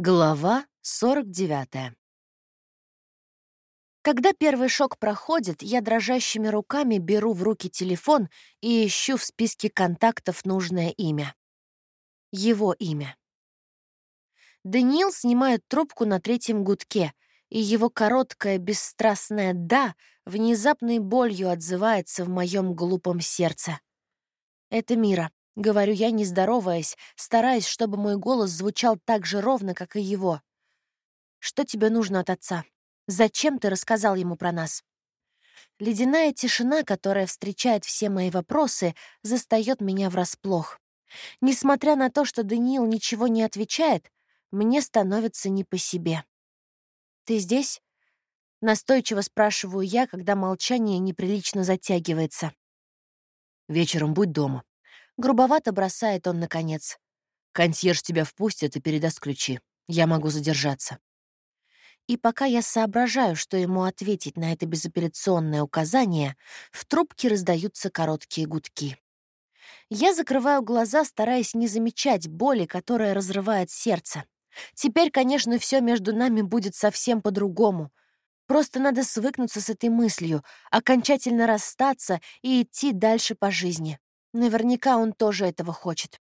Глава 49. Когда первый шок проходит, я дрожащими руками беру в руки телефон и ищу в списке контактов нужное имя. Его имя. Даниил снимает трубку на третьем гудке, и его короткое бесстрастное «да» внезапной болью отзывается в моем глупом сердце. Это Мира. Говорю я, не здороваясь, стараясь, чтобы мой голос звучал так же ровно, как и его. «Что тебе нужно от отца? Зачем ты рассказал ему про нас?» Ледяная тишина, которая встречает все мои вопросы, застаёт меня врасплох. Несмотря на то, что Даниил ничего не отвечает, мне становится не по себе. «Ты здесь?» — настойчиво спрашиваю я, когда молчание неприлично затягивается. «Вечером будь дома», Грубовато бросает он наконец. «Консьерж тебя впустит и передаст ключи. Я могу задержаться». И пока я соображаю, что ему ответить на это безапелляционное указание, в трубке раздаются короткие гудки. Я закрываю глаза, стараясь не замечать боли, которая разрывает сердце. Теперь, конечно, все между нами будет совсем по-другому. Просто надо свыкнуться с этой мыслью, окончательно расстаться и идти дальше по жизни. Наверняка он тоже этого хочет.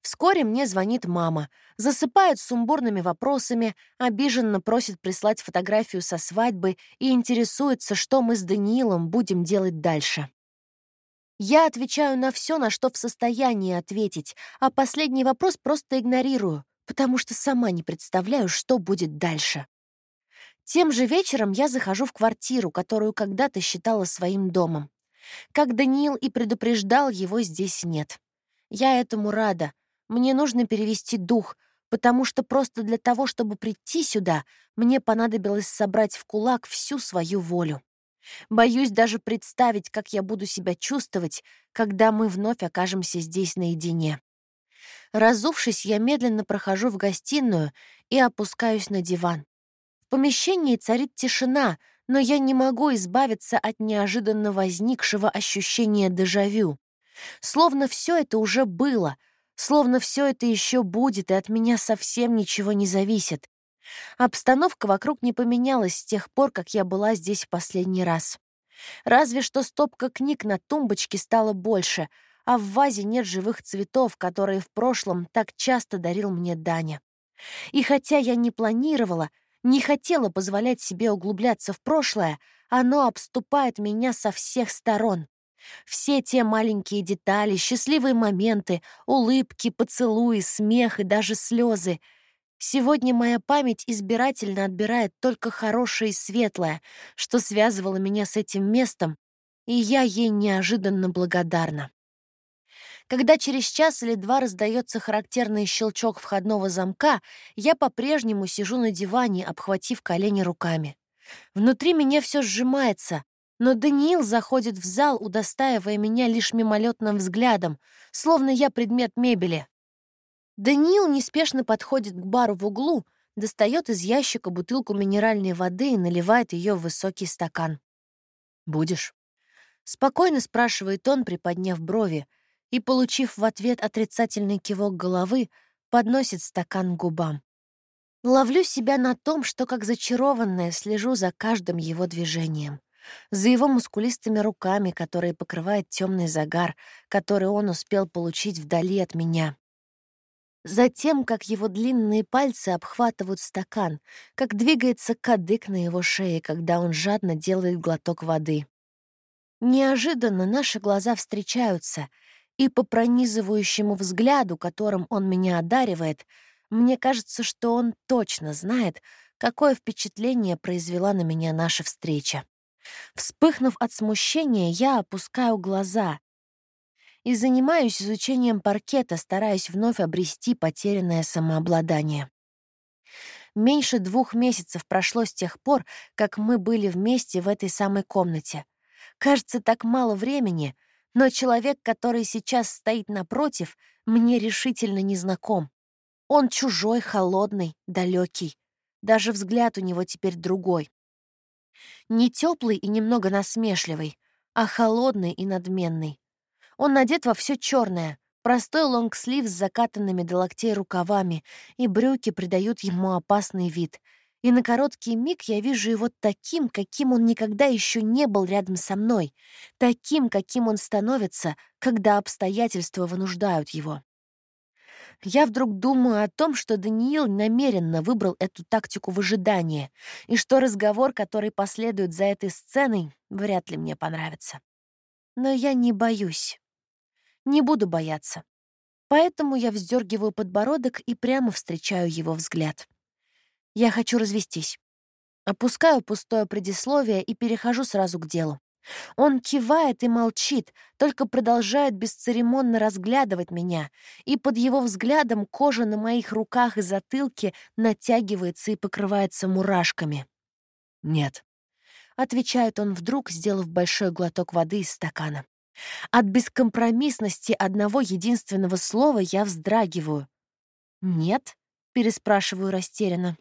Вскоре мне звонит мама, засыпает сумбурными вопросами, обиженно просит прислать фотографию со свадьбы и интересуется, что мы с Даниилом будем делать дальше. Я отвечаю на все, на что в состоянии ответить, а последний вопрос просто игнорирую, потому что сама не представляю, что будет дальше. Тем же вечером я захожу в квартиру, которую когда-то считала своим домом. Как Даниил и предупреждал, его здесь нет. Я этому рада. Мне нужно перевести дух, потому что просто для того, чтобы прийти сюда, мне понадобилось собрать в кулак всю свою волю. Боюсь даже представить, как я буду себя чувствовать, когда мы вновь окажемся здесь наедине. Разувшись, я медленно прохожу в гостиную и опускаюсь на диван. В помещении царит тишина — но я не могу избавиться от неожиданно возникшего ощущения дежавю. Словно все это уже было, словно все это еще будет, и от меня совсем ничего не зависит. Обстановка вокруг не поменялась с тех пор, как я была здесь в последний раз. Разве что стопка книг на тумбочке стала больше, а в вазе нет живых цветов, которые в прошлом так часто дарил мне Даня. И хотя я не планировала, не хотела позволять себе углубляться в прошлое, оно обступает меня со всех сторон. Все те маленькие детали, счастливые моменты, улыбки, поцелуи, смех и даже слезы. Сегодня моя память избирательно отбирает только хорошее и светлое, что связывало меня с этим местом, и я ей неожиданно благодарна. Когда через час или два раздается характерный щелчок входного замка, я по-прежнему сижу на диване, обхватив колени руками. Внутри меня все сжимается, но Даниил заходит в зал, удостаивая меня лишь мимолетным взглядом, словно я предмет мебели. Даниил неспешно подходит к бару в углу, достает из ящика бутылку минеральной воды и наливает ее в высокий стакан. «Будешь?» Спокойно спрашивает он, приподняв брови, и, получив в ответ отрицательный кивок головы, подносит стакан к губам. Ловлю себя на том, что как зачарованная слежу за каждым его движением, за его мускулистыми руками, которые покрывает темный загар, который он успел получить вдали от меня. За тем, как его длинные пальцы обхватывают стакан, как двигается кадык на его шее, когда он жадно делает глоток воды. Неожиданно наши глаза встречаются — и по пронизывающему взгляду, которым он меня одаривает, мне кажется, что он точно знает, какое впечатление произвела на меня наша встреча. Вспыхнув от смущения, я опускаю глаза и занимаюсь изучением паркета, стараясь вновь обрести потерянное самообладание. Меньше двух месяцев прошло с тех пор, как мы были вместе в этой самой комнате. Кажется, так мало времени — но человек, который сейчас стоит напротив, мне решительно не знаком. Он чужой, холодный, далекий. Даже взгляд у него теперь другой. Не теплый и немного насмешливый, а холодный и надменный. Он надет во все черное, Простой лонгслив с закатанными до локтей рукавами, и брюки придают ему опасный вид. И на короткий миг я вижу его таким, каким он никогда еще не был рядом со мной, таким, каким он становится, когда обстоятельства вынуждают его. Я вдруг думаю о том, что Даниил намеренно выбрал эту тактику выжидания, и что разговор, который последует за этой сценой, вряд ли мне понравится. Но я не боюсь. Не буду бояться. Поэтому я вздергиваю подбородок и прямо встречаю его взгляд. Я хочу развестись. Опускаю пустое предисловие и перехожу сразу к делу. Он кивает и молчит, только продолжает бесцеремонно разглядывать меня, и под его взглядом кожа на моих руках и затылке натягивается и покрывается мурашками. «Нет», — отвечает он вдруг, сделав большой глоток воды из стакана. От бескомпромиссности одного единственного слова я вздрагиваю. «Нет?» — переспрашиваю растерянно.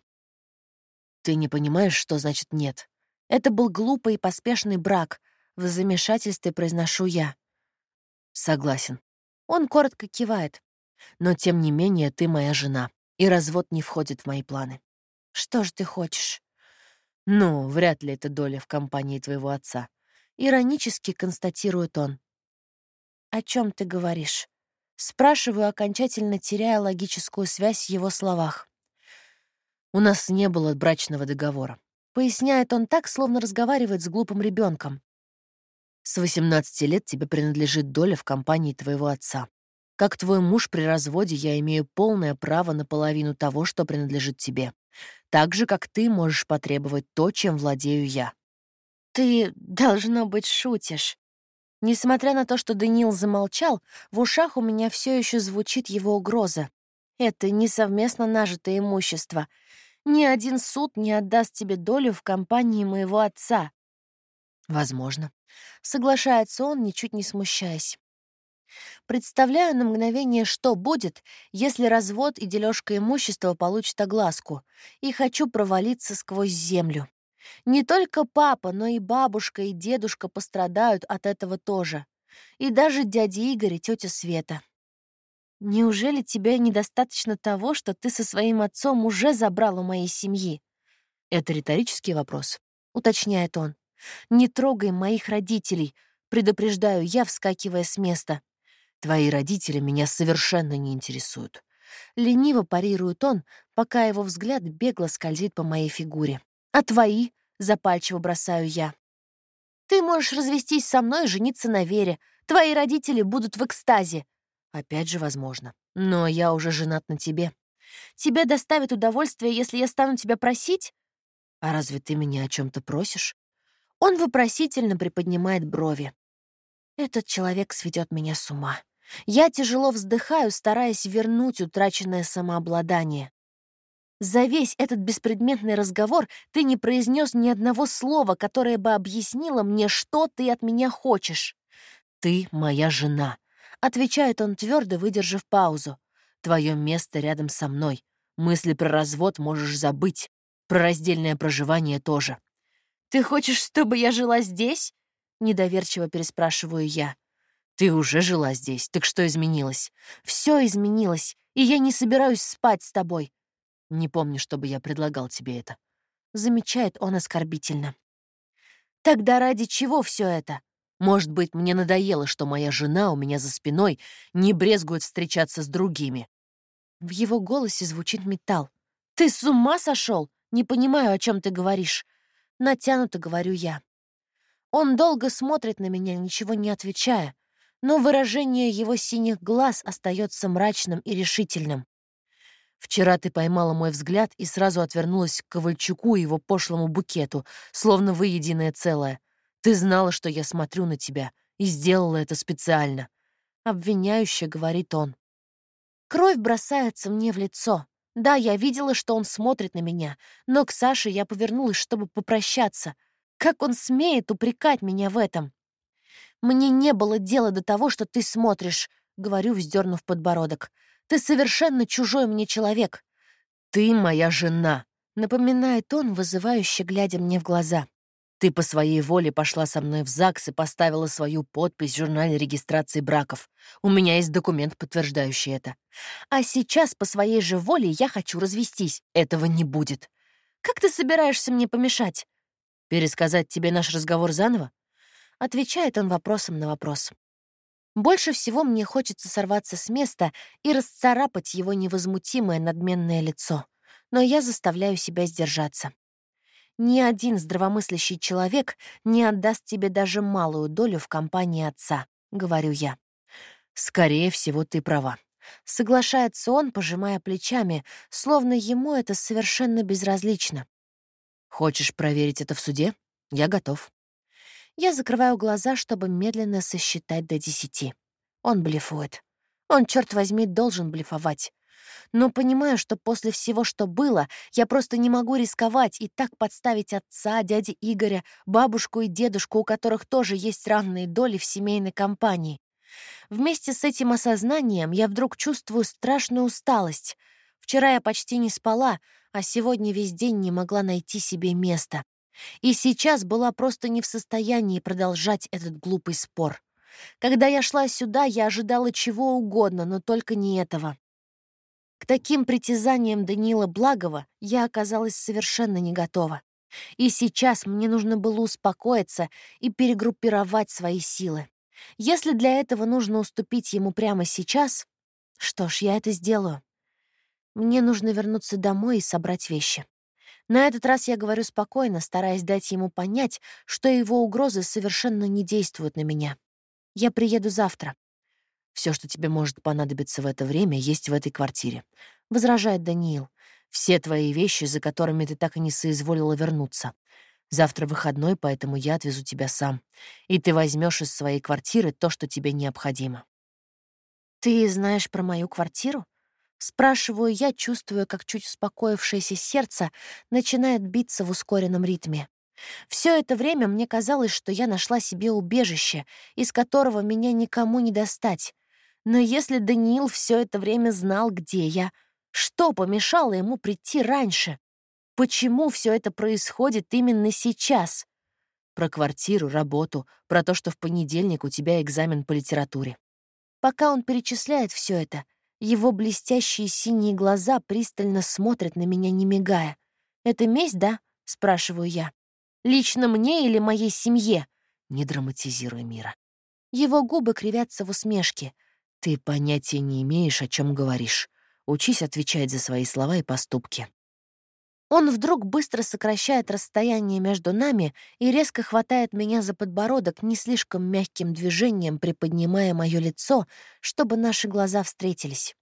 «Ты не понимаешь, что значит «нет»?» Это был глупый и поспешный брак. В замешательстве произношу я. Согласен. Он коротко кивает. Но тем не менее ты моя жена, и развод не входит в мои планы. Что же ты хочешь? Ну, вряд ли это доля в компании твоего отца. Иронически констатирует он. О чем ты говоришь? Спрашиваю, окончательно теряя логическую связь в его словах. У нас не было брачного договора. Поясняет он так, словно разговаривает с глупым ребенком. С 18 лет тебе принадлежит доля в компании твоего отца. Как твой муж при разводе я имею полное право на половину того, что принадлежит тебе. Так же, как ты можешь потребовать то, чем владею я. Ты, должно быть, шутишь. Несмотря на то, что Даниил замолчал, в ушах у меня все еще звучит его угроза. Это не совместно нажитое имущество. Ни один суд не отдаст тебе долю в компании моего отца. Возможно. Соглашается он, ничуть не смущаясь. Представляю на мгновение, что будет, если развод и дележка имущества получат огласку, и хочу провалиться сквозь землю. Не только папа, но и бабушка и дедушка пострадают от этого тоже. И даже дядя Игорь и тетя Света. Неужели тебе недостаточно того, что ты со своим отцом уже забрал у моей семьи? Это риторический вопрос, уточняет он. «Не трогай моих родителей», — предупреждаю я, вскакивая с места. «Твои родители меня совершенно не интересуют». Лениво парирует он, пока его взгляд бегло скользит по моей фигуре. «А твои?» — запальчиво бросаю я. «Ты можешь развестись со мной и жениться на Вере. Твои родители будут в экстазе». «Опять же, возможно. Но я уже женат на тебе». «Тебе доставит удовольствие, если я стану тебя просить?» «А разве ты меня о чем то просишь?» Он вопросительно приподнимает брови. Этот человек сведет меня с ума. Я тяжело вздыхаю, стараясь вернуть утраченное самообладание. За весь этот беспредметный разговор ты не произнес ни одного слова, которое бы объяснило мне, что ты от меня хочешь. «Ты моя жена», — отвечает он твердо, выдержав паузу. «Твое место рядом со мной. Мысли про развод можешь забыть. Про раздельное проживание тоже. «Ты хочешь, чтобы я жила здесь?» — недоверчиво переспрашиваю я. «Ты уже жила здесь, так что изменилось?» «Все изменилось, и я не собираюсь спать с тобой». «Не помню, чтобы я предлагал тебе это». Замечает он оскорбительно. «Тогда ради чего все это?» «Может быть, мне надоело, что моя жена у меня за спиной не брезгует встречаться с другими». В его голосе звучит металл. «Ты с ума сошел? Не понимаю, о чем ты говоришь. Натянуто говорю я. Он долго смотрит на меня, ничего не отвечая, но выражение его синих глаз остается мрачным и решительным. Вчера ты поймала мой взгляд и сразу отвернулась к Ковальчуку и его пошлому букету, словно вы единое целое. Ты знала, что я смотрю на тебя, и сделала это специально. Обвиняюще говорит он. Кровь бросается мне в лицо. Да, я видела, что он смотрит на меня, но к Саше я повернулась, чтобы попрощаться. Как он смеет упрекать меня в этом? «Мне не было дела до того, что ты смотришь», — говорю, вздернув подбородок. «Ты совершенно чужой мне человек». «Ты моя жена», — напоминает он, вызывающе глядя мне в глаза. Ты по своей воле пошла со мной в ЗАГС и поставила свою подпись в журнале регистрации браков. У меня есть документ, подтверждающий это. А сейчас по своей же воле я хочу развестись. Этого не будет. Как ты собираешься мне помешать? Пересказать тебе наш разговор заново? Отвечает он вопросом на вопрос. Больше всего мне хочется сорваться с места и расцарапать его невозмутимое надменное лицо. Но я заставляю себя сдержаться. Ни один здравомыслящий человек не отдаст тебе даже малую долю в компании отца, говорю я. Скорее всего, ты права. Соглашается он, пожимая плечами, словно ему это совершенно безразлично. Хочешь проверить это в суде? Я готов. Я закрываю глаза, чтобы медленно сосчитать до десяти. Он блефует. Он, черт возьми, должен блефовать. Но понимаю, что после всего, что было, я просто не могу рисковать и так подставить отца, дяди Игоря, бабушку и дедушку, у которых тоже есть равные доли в семейной компании. Вместе с этим осознанием я вдруг чувствую страшную усталость. Вчера я почти не спала, а сегодня весь день не могла найти себе места. И сейчас была просто не в состоянии продолжать этот глупый спор. Когда я шла сюда, я ожидала чего угодно, но только не этого. Таким притязаниям Даниила Благова я оказалась совершенно не готова. И сейчас мне нужно было успокоиться и перегруппировать свои силы. Если для этого нужно уступить ему прямо сейчас, что ж, я это сделаю. Мне нужно вернуться домой и собрать вещи. На этот раз я говорю спокойно, стараясь дать ему понять, что его угрозы совершенно не действуют на меня. Я приеду завтра. Все, что тебе может понадобиться в это время, есть в этой квартире», — возражает Даниил. «Все твои вещи, за которыми ты так и не соизволила вернуться. Завтра выходной, поэтому я отвезу тебя сам. И ты возьмешь из своей квартиры то, что тебе необходимо». «Ты знаешь про мою квартиру?» Спрашиваю я, чувствуя, как чуть успокоившееся сердце начинает биться в ускоренном ритме. Все это время мне казалось, что я нашла себе убежище, из которого меня никому не достать. Но если Даниил все это время знал, где я, что помешало ему прийти раньше? Почему все это происходит именно сейчас? Про квартиру, работу, про то, что в понедельник у тебя экзамен по литературе. Пока он перечисляет все это, его блестящие синие глаза пристально смотрят на меня, не мигая. «Это месть, да?» — спрашиваю я. «Лично мне или моей семье?» Не драматизируй мира. Его губы кривятся в усмешке. «Ты понятия не имеешь, о чем говоришь. Учись отвечать за свои слова и поступки». Он вдруг быстро сокращает расстояние между нами и резко хватает меня за подбородок не слишком мягким движением, приподнимая мое лицо, чтобы наши глаза встретились.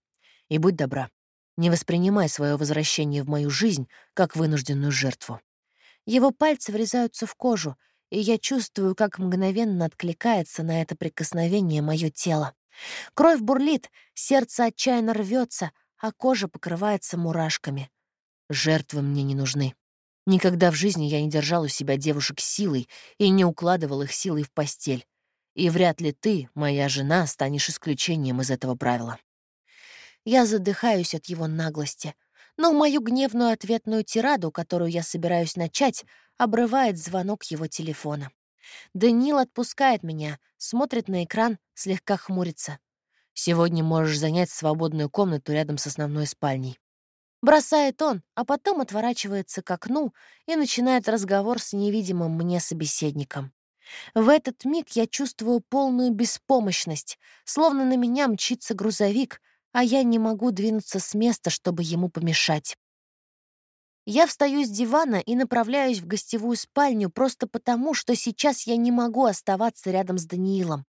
И будь добра, не воспринимай свое возвращение в мою жизнь как вынужденную жертву. Его пальцы врезаются в кожу, и я чувствую, как мгновенно откликается на это прикосновение мое тело. Кровь бурлит, сердце отчаянно рвется, а кожа покрывается мурашками. Жертвы мне не нужны. Никогда в жизни я не держал у себя девушек силой и не укладывал их силой в постель. И вряд ли ты, моя жена, станешь исключением из этого правила. Я задыхаюсь от его наглости, но мою гневную ответную тираду, которую я собираюсь начать, обрывает звонок его телефона. Даниил отпускает меня, смотрит на экран, слегка хмурится. «Сегодня можешь занять свободную комнату рядом с основной спальней. Бросает он, а потом отворачивается к окну и начинает разговор с невидимым мне собеседником. В этот миг я чувствую полную беспомощность, словно на меня мчится грузовик, а я не могу двинуться с места, чтобы ему помешать. Я встаю с дивана и направляюсь в гостевую спальню просто потому, что сейчас я не могу оставаться рядом с Даниилом.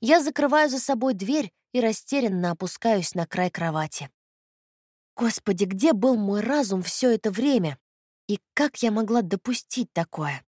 Я закрываю за собой дверь и растерянно опускаюсь на край кровати. Господи, где был мой разум все это время? И как я могла допустить такое?